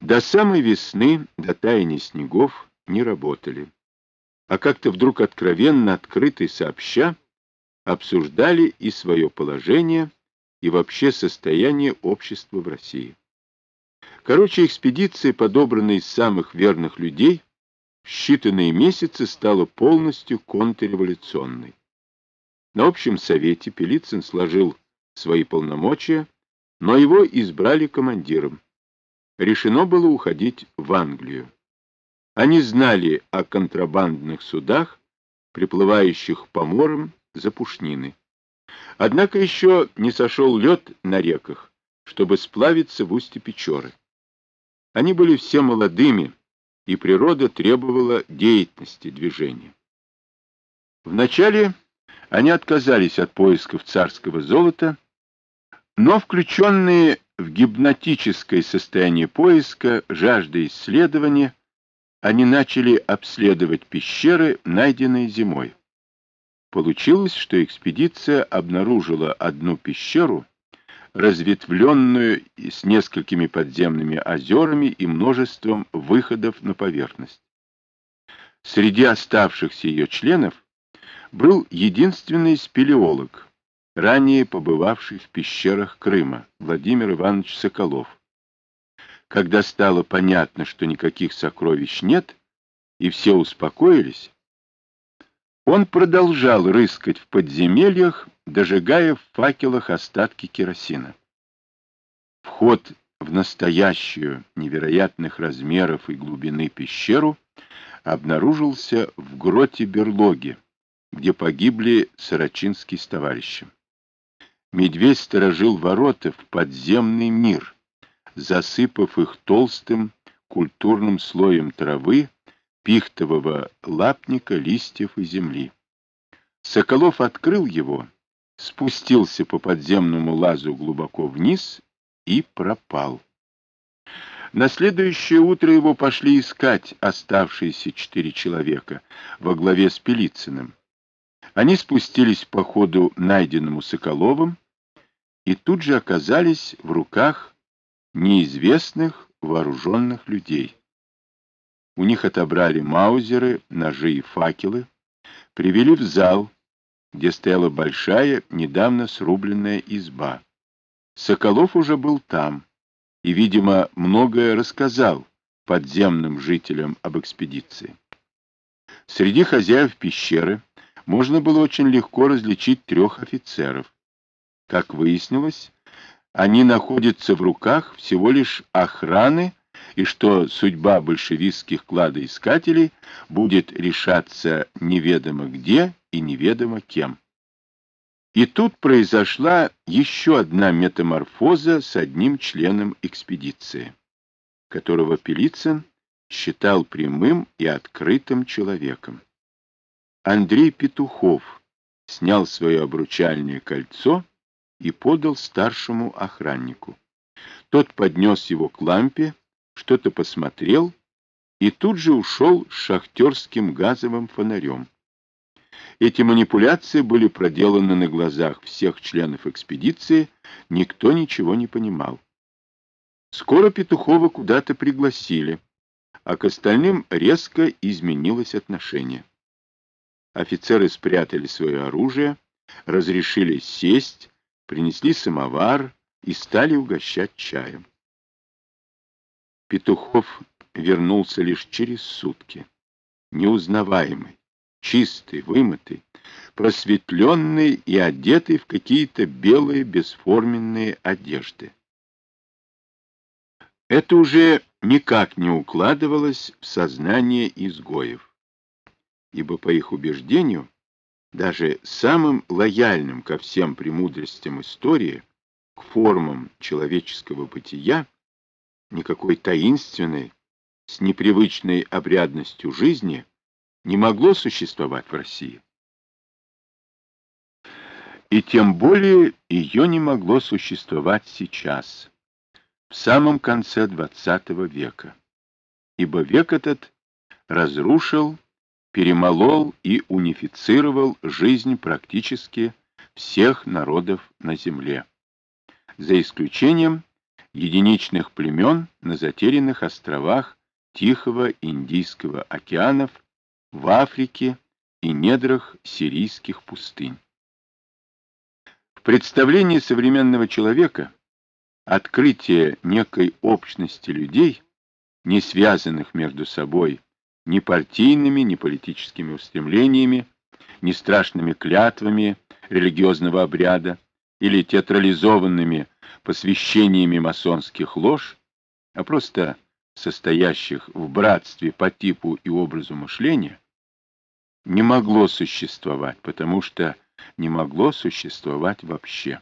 До самой весны, до таяния снегов, не работали. А как-то вдруг откровенно, открыто и сообща обсуждали и свое положение, и вообще состояние общества в России. Короче, экспедиция, подобранная из самых верных людей, в считанные месяцы стала полностью контрреволюционной. На общем совете Пелицын сложил свои полномочия, но его избрали командиром. Решено было уходить в Англию. Они знали о контрабандных судах, приплывающих по морям за пушнины. Однако еще не сошел лед на реках, чтобы сплавиться в устье Печоры. Они были все молодыми, и природа требовала деятельности движения. Вначале они отказались от поисков царского золота, но включенные в гипнотическое состояние поиска, жажды исследования, они начали обследовать пещеры, найденные зимой. Получилось, что экспедиция обнаружила одну пещеру, разветвленную с несколькими подземными озерами и множеством выходов на поверхность. Среди оставшихся ее членов был единственный спелеолог, ранее побывавший в пещерах Крыма, Владимир Иванович Соколов. Когда стало понятно, что никаких сокровищ нет, и все успокоились, он продолжал рыскать в подземельях, дожигая в факелах остатки керосина. Вход в настоящую невероятных размеров и глубины пещеру обнаружился в гроте берлоги, где погибли Сорочинский с товарищем. Медведь сторожил ворота в подземный мир, засыпав их толстым культурным слоем травы, пихтового лапника, листьев и земли. Соколов открыл его, спустился по подземному лазу глубоко вниз и пропал. На следующее утро его пошли искать оставшиеся четыре человека во главе с Пелицыным. Они спустились по ходу, найденному Соколовым, и тут же оказались в руках неизвестных вооруженных людей. У них отобрали маузеры, ножи и факелы, привели в зал, где стояла большая, недавно срубленная изба. Соколов уже был там и, видимо, многое рассказал подземным жителям об экспедиции. Среди хозяев пещеры можно было очень легко различить трех офицеров. Как выяснилось, они находятся в руках всего лишь охраны, и что судьба большевистских кладоискателей будет решаться неведомо где и неведомо кем. И тут произошла еще одна метаморфоза с одним членом экспедиции, которого Пелицын считал прямым и открытым человеком. Андрей Петухов снял свое обручальное кольцо и подал старшему охраннику. Тот поднес его к лампе, что-то посмотрел и тут же ушел с шахтерским газовым фонарем. Эти манипуляции были проделаны на глазах всех членов экспедиции, никто ничего не понимал. Скоро Петухова куда-то пригласили, а к остальным резко изменилось отношение. Офицеры спрятали свое оружие, разрешили сесть, принесли самовар и стали угощать чаем. Петухов вернулся лишь через сутки, неузнаваемый, чистый, вымытый, просветленный и одетый в какие-то белые бесформенные одежды. Это уже никак не укладывалось в сознание изгоев ибо, по их убеждению, даже самым лояльным ко всем премудростям истории, к формам человеческого бытия, никакой таинственной, с непривычной обрядностью жизни не могло существовать в России. И тем более ее не могло существовать сейчас, в самом конце XX века, ибо век этот разрушил перемолол и унифицировал жизнь практически всех народов на Земле, за исключением единичных племен на затерянных островах Тихого Индийского океанов, в Африке и недрах сирийских пустынь. В представлении современного человека открытие некой общности людей, не связанных между собой ни партийными, ни политическими устремлениями, ни страшными клятвами религиозного обряда или театрализованными посвящениями масонских лож, а просто состоящих в братстве по типу и образу мышления, не могло существовать, потому что не могло существовать вообще.